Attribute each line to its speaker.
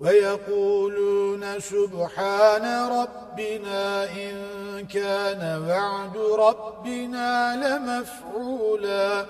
Speaker 1: ويقولون سبحان ربنا إن كان وعد ربنا لمفعولا.